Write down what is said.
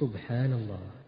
سبحان الله.